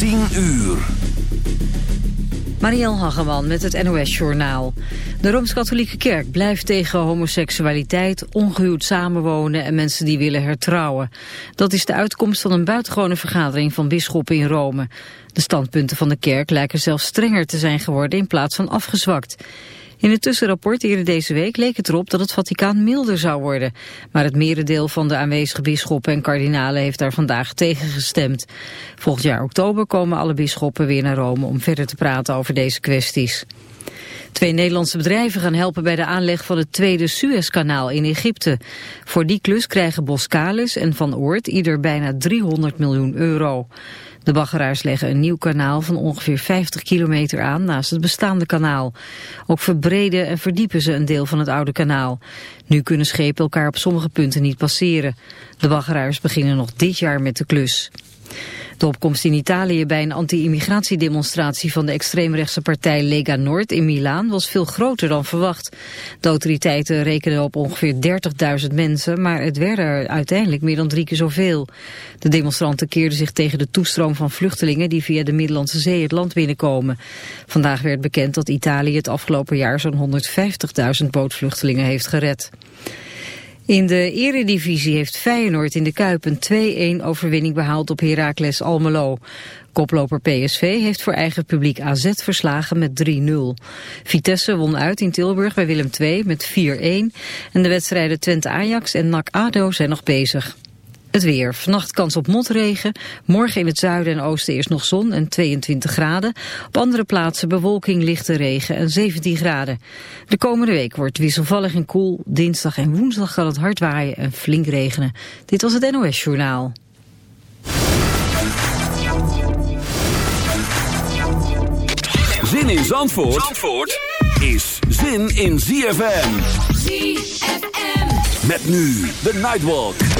10 uur. Marielle Hageman met het NOS Journaal. De Rooms-Katholieke Kerk blijft tegen homoseksualiteit, ongehuwd samenwonen en mensen die willen hertrouwen. Dat is de uitkomst van een buitengewone vergadering van bisschoppen in Rome. De standpunten van de kerk lijken zelfs strenger te zijn geworden in plaats van afgezwakt. In het tussenrapport eerder deze week leek het erop dat het Vaticaan milder zou worden. Maar het merendeel van de aanwezige bisschoppen en kardinalen heeft daar vandaag tegen gestemd. Volgend jaar oktober komen alle bisschoppen weer naar Rome om verder te praten over deze kwesties. Twee Nederlandse bedrijven gaan helpen bij de aanleg van het tweede Suezkanaal in Egypte. Voor die klus krijgen Boskalis en Van Oort ieder bijna 300 miljoen euro. De baggeraars leggen een nieuw kanaal van ongeveer 50 kilometer aan naast het bestaande kanaal. Ook verbreden en verdiepen ze een deel van het oude kanaal. Nu kunnen schepen elkaar op sommige punten niet passeren. De baggeraars beginnen nog dit jaar met de klus. De opkomst in Italië bij een anti-immigratiedemonstratie van de extreemrechtse partij Lega Noord in Milaan was veel groter dan verwacht. De autoriteiten rekenen op ongeveer 30.000 mensen, maar het werden er uiteindelijk meer dan drie keer zoveel. De demonstranten keerden zich tegen de toestroom van vluchtelingen die via de Middellandse Zee het land binnenkomen. Vandaag werd bekend dat Italië het afgelopen jaar zo'n 150.000 bootvluchtelingen heeft gered. In de eredivisie heeft Feyenoord in de Kuip een 2-1 overwinning behaald op Heracles Almelo. Koploper PSV heeft voor eigen publiek AZ verslagen met 3-0. Vitesse won uit in Tilburg bij Willem II met 4-1. En de wedstrijden Twente-Ajax en NAC-ADO zijn nog bezig. Het weer. Vannacht kans op motregen. Morgen in het zuiden en oosten eerst nog zon en 22 graden. Op andere plaatsen bewolking, lichte regen en 17 graden. De komende week wordt wisselvallig en koel. Dinsdag en woensdag kan het hard waaien en flink regenen. Dit was het NOS Journaal. Zin in Zandvoort, Zandvoort is zin in ZFM. ZFM. Met nu de Nightwalk.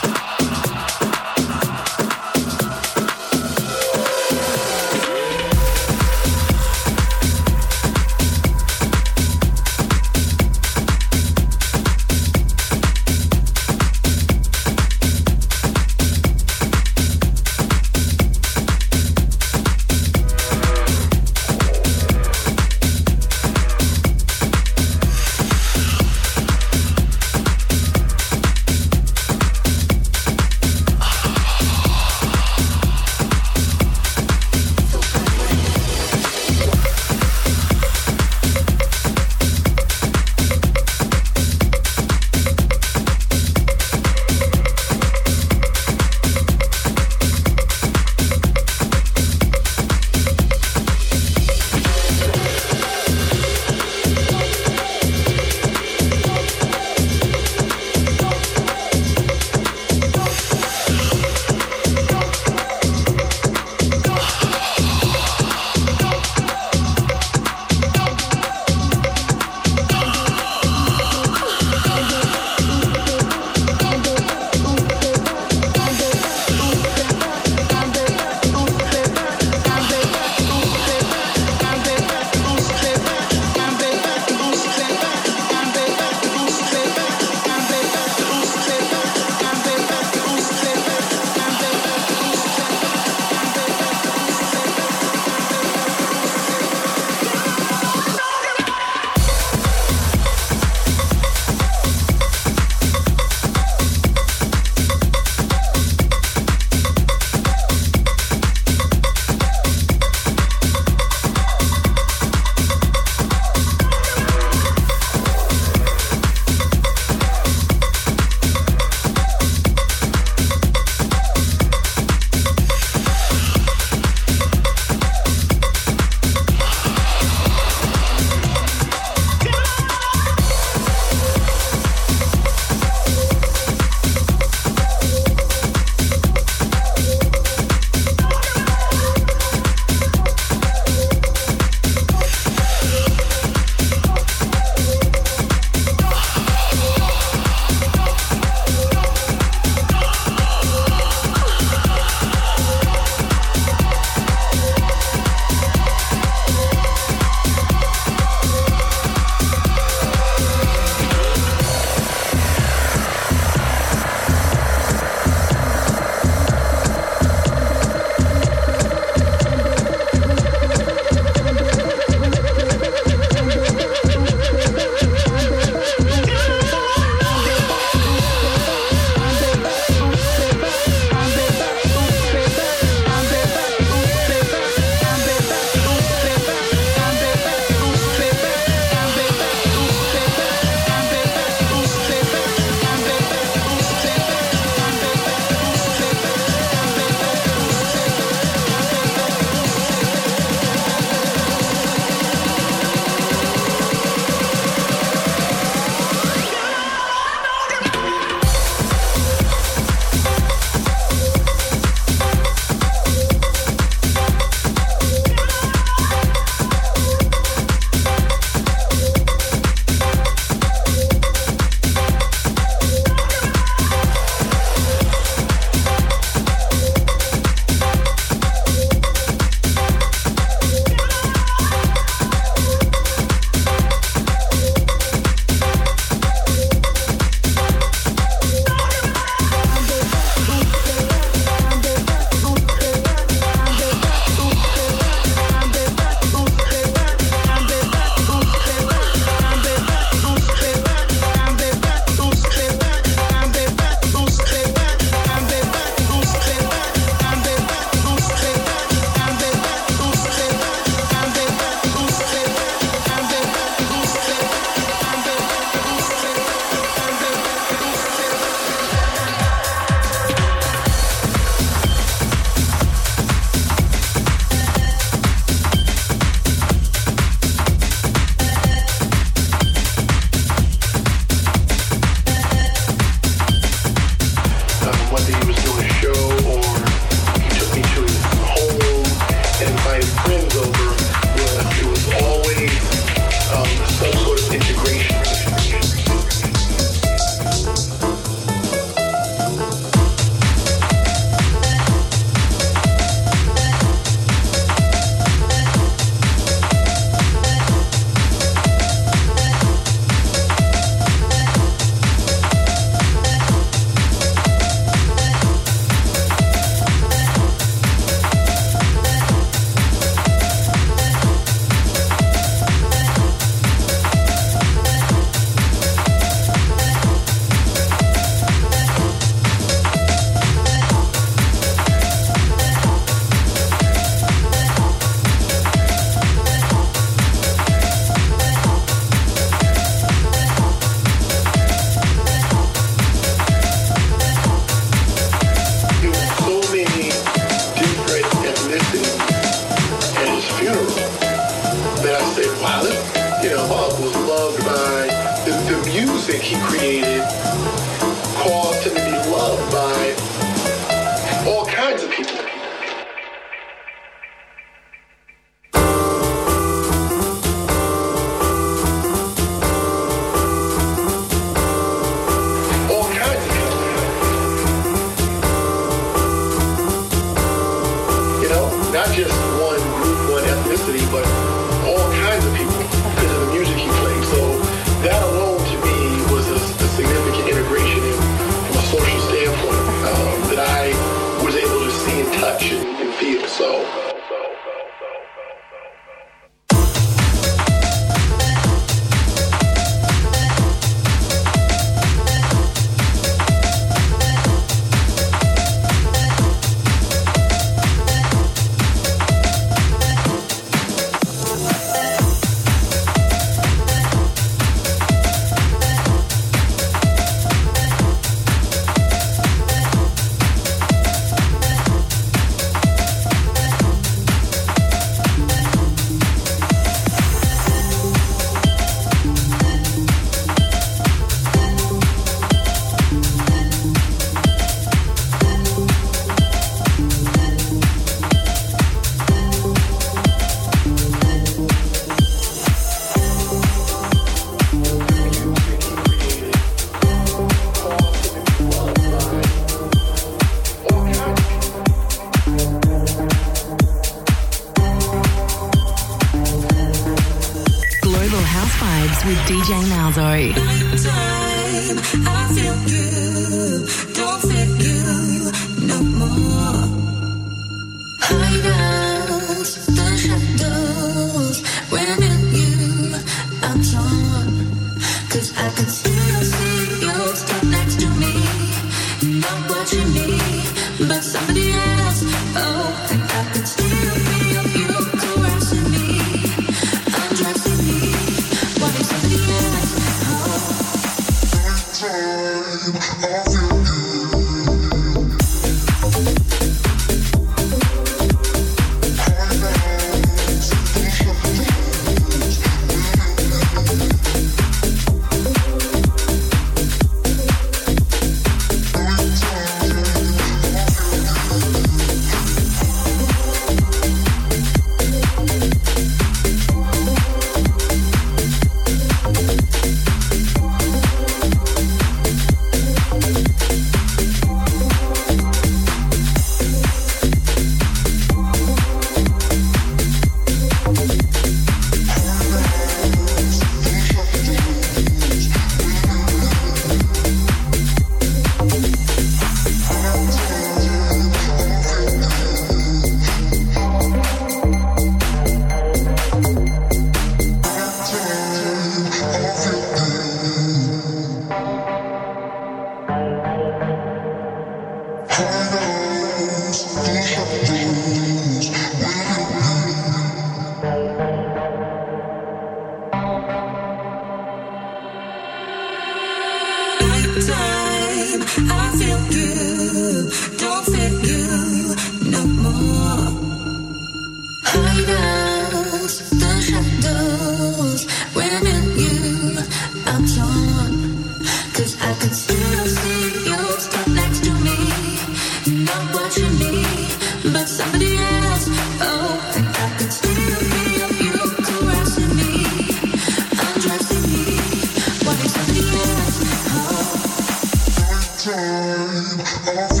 gracias.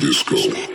disco.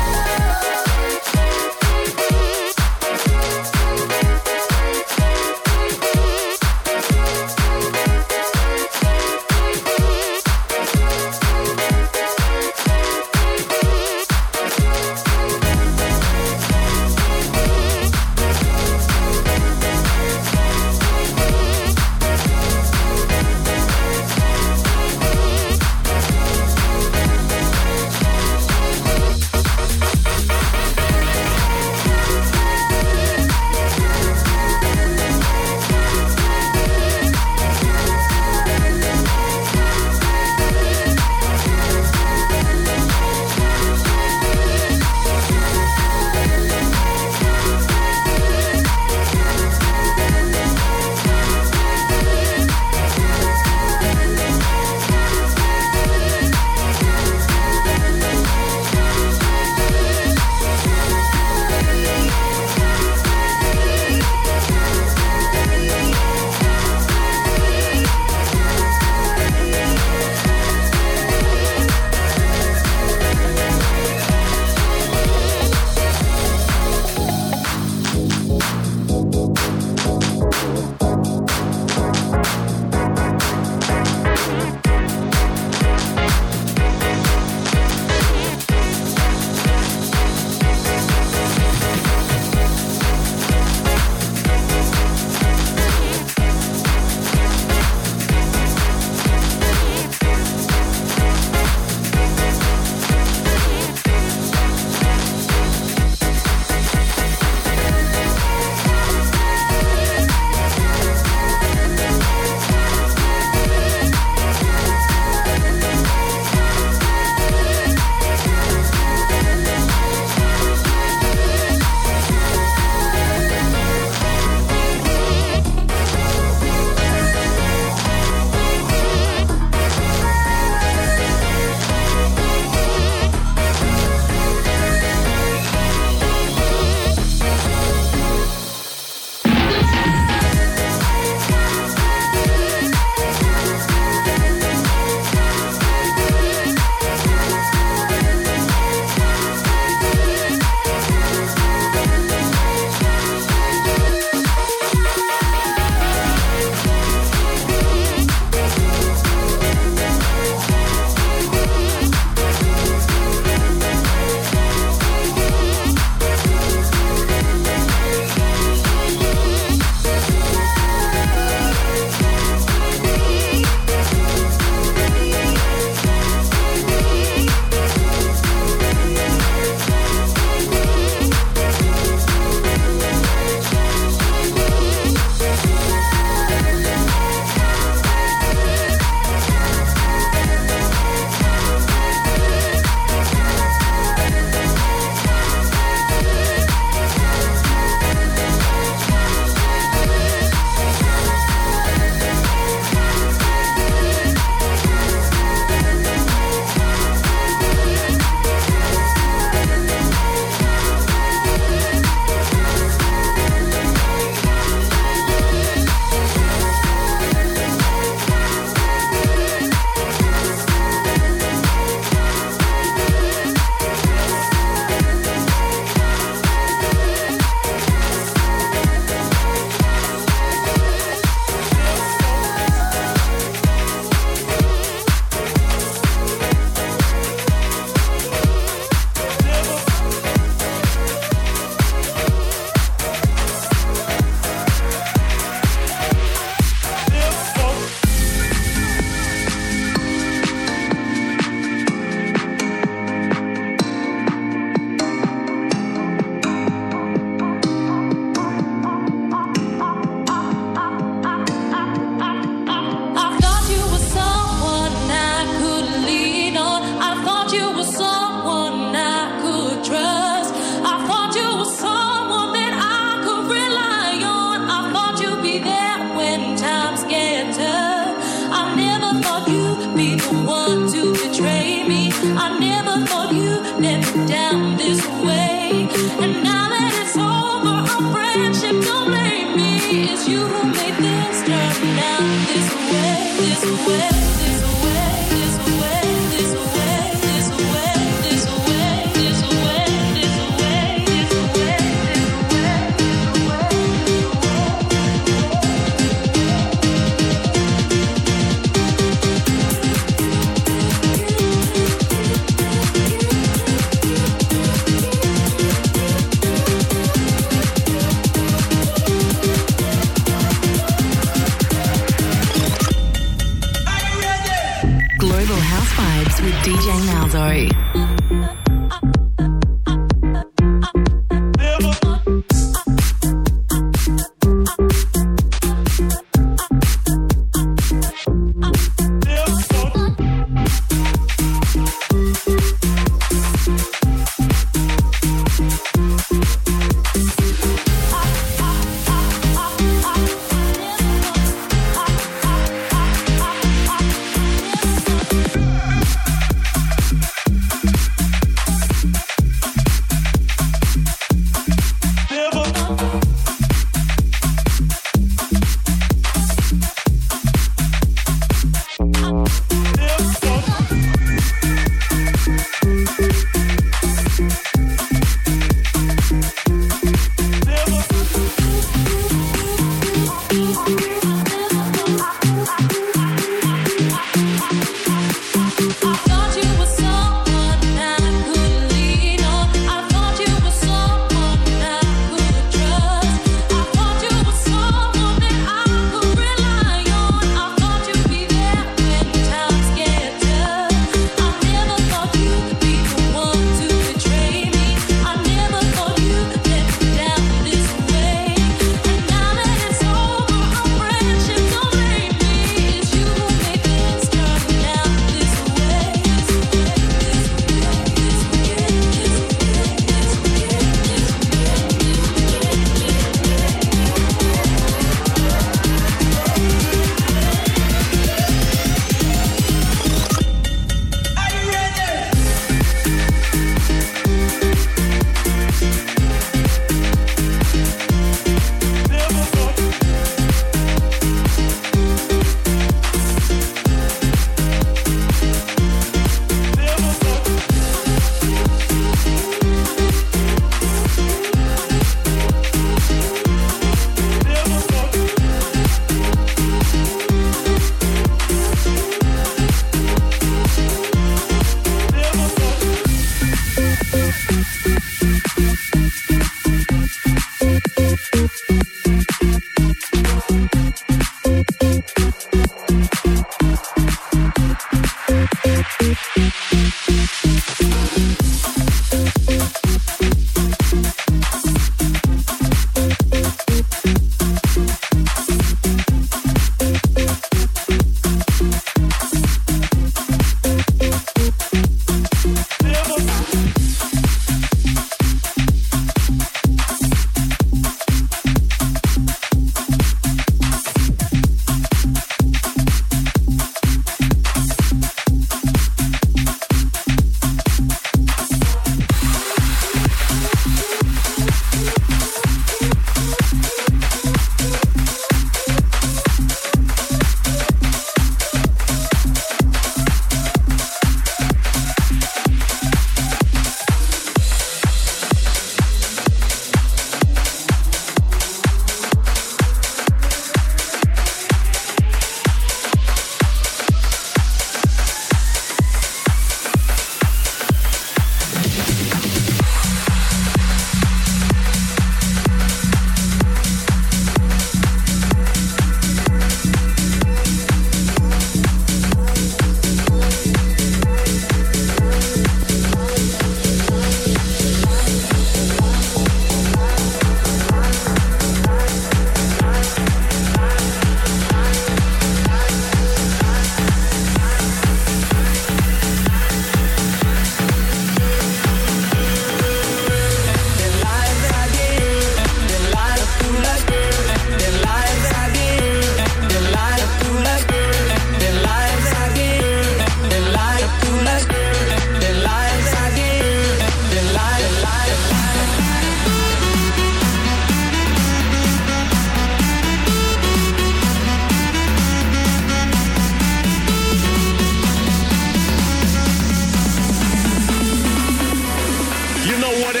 know what it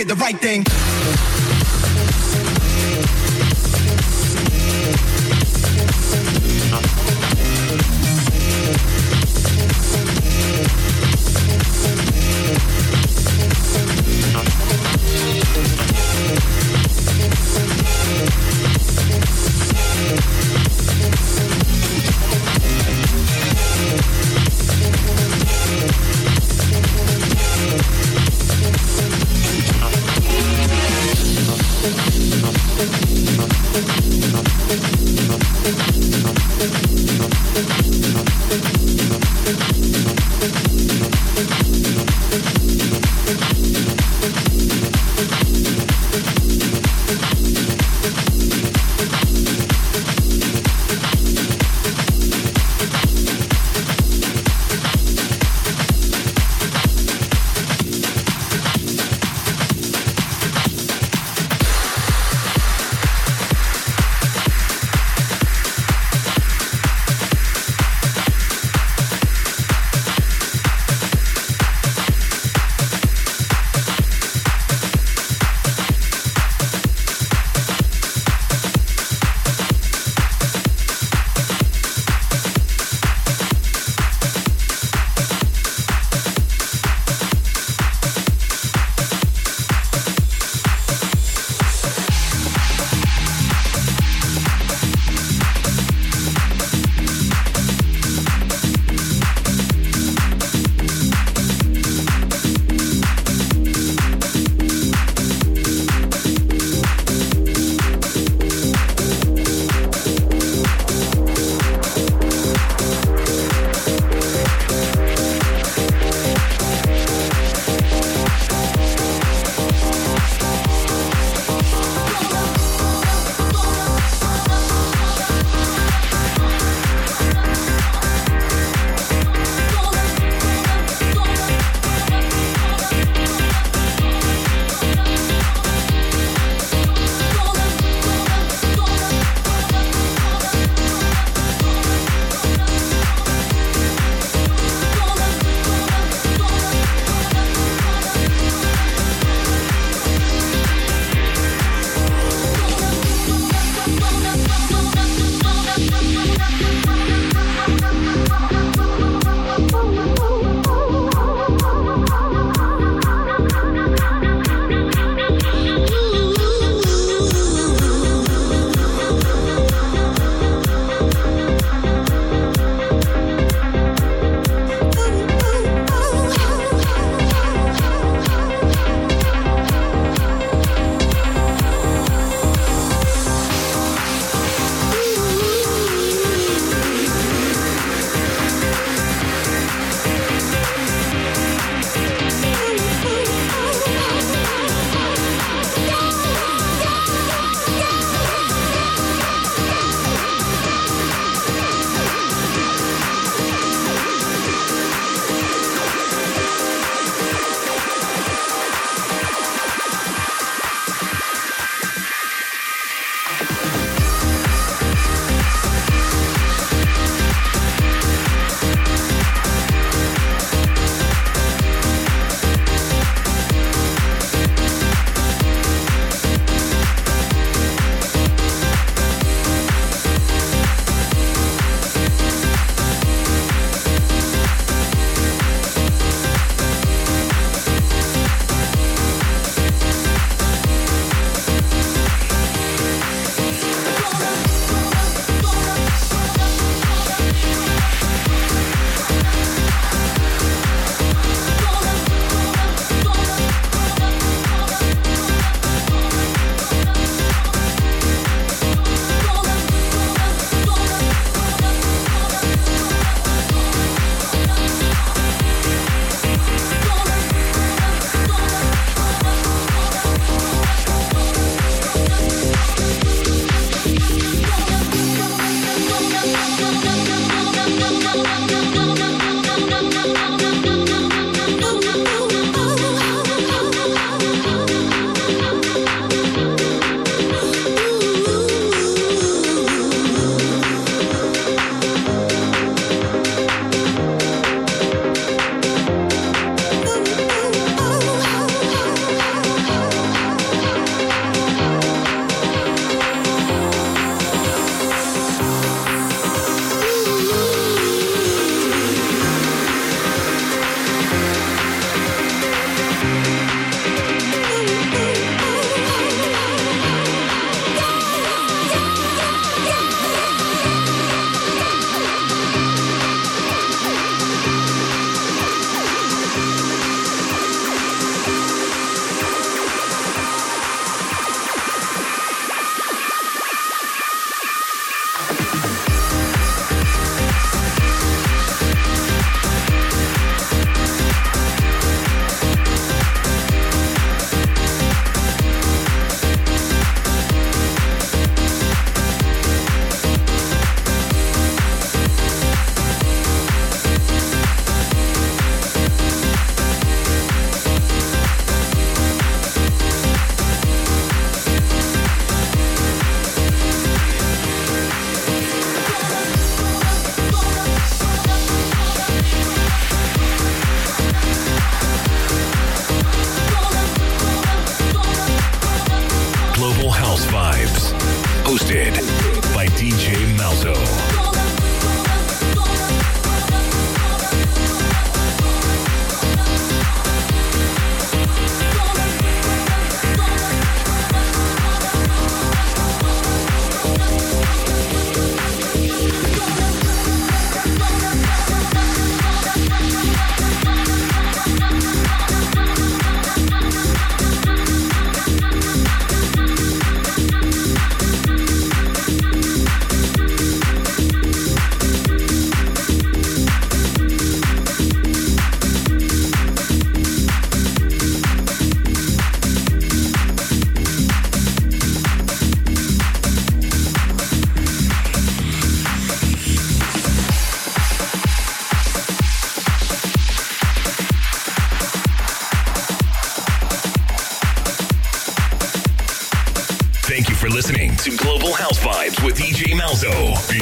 did the right thing.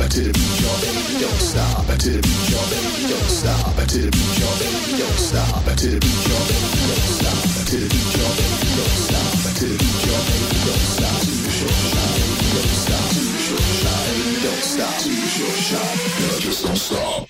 until the beat drop, baby, don't stop until the beat drop, baby, don't stop until the beat drop, baby, don't stop until the beat drop, baby, don't stop until the beat drop, baby, don't stop until the beat drop, baby, don't stop too short shot, baby, don't stop too short shot, baby, don't stop too short shot, girl, just don't stop.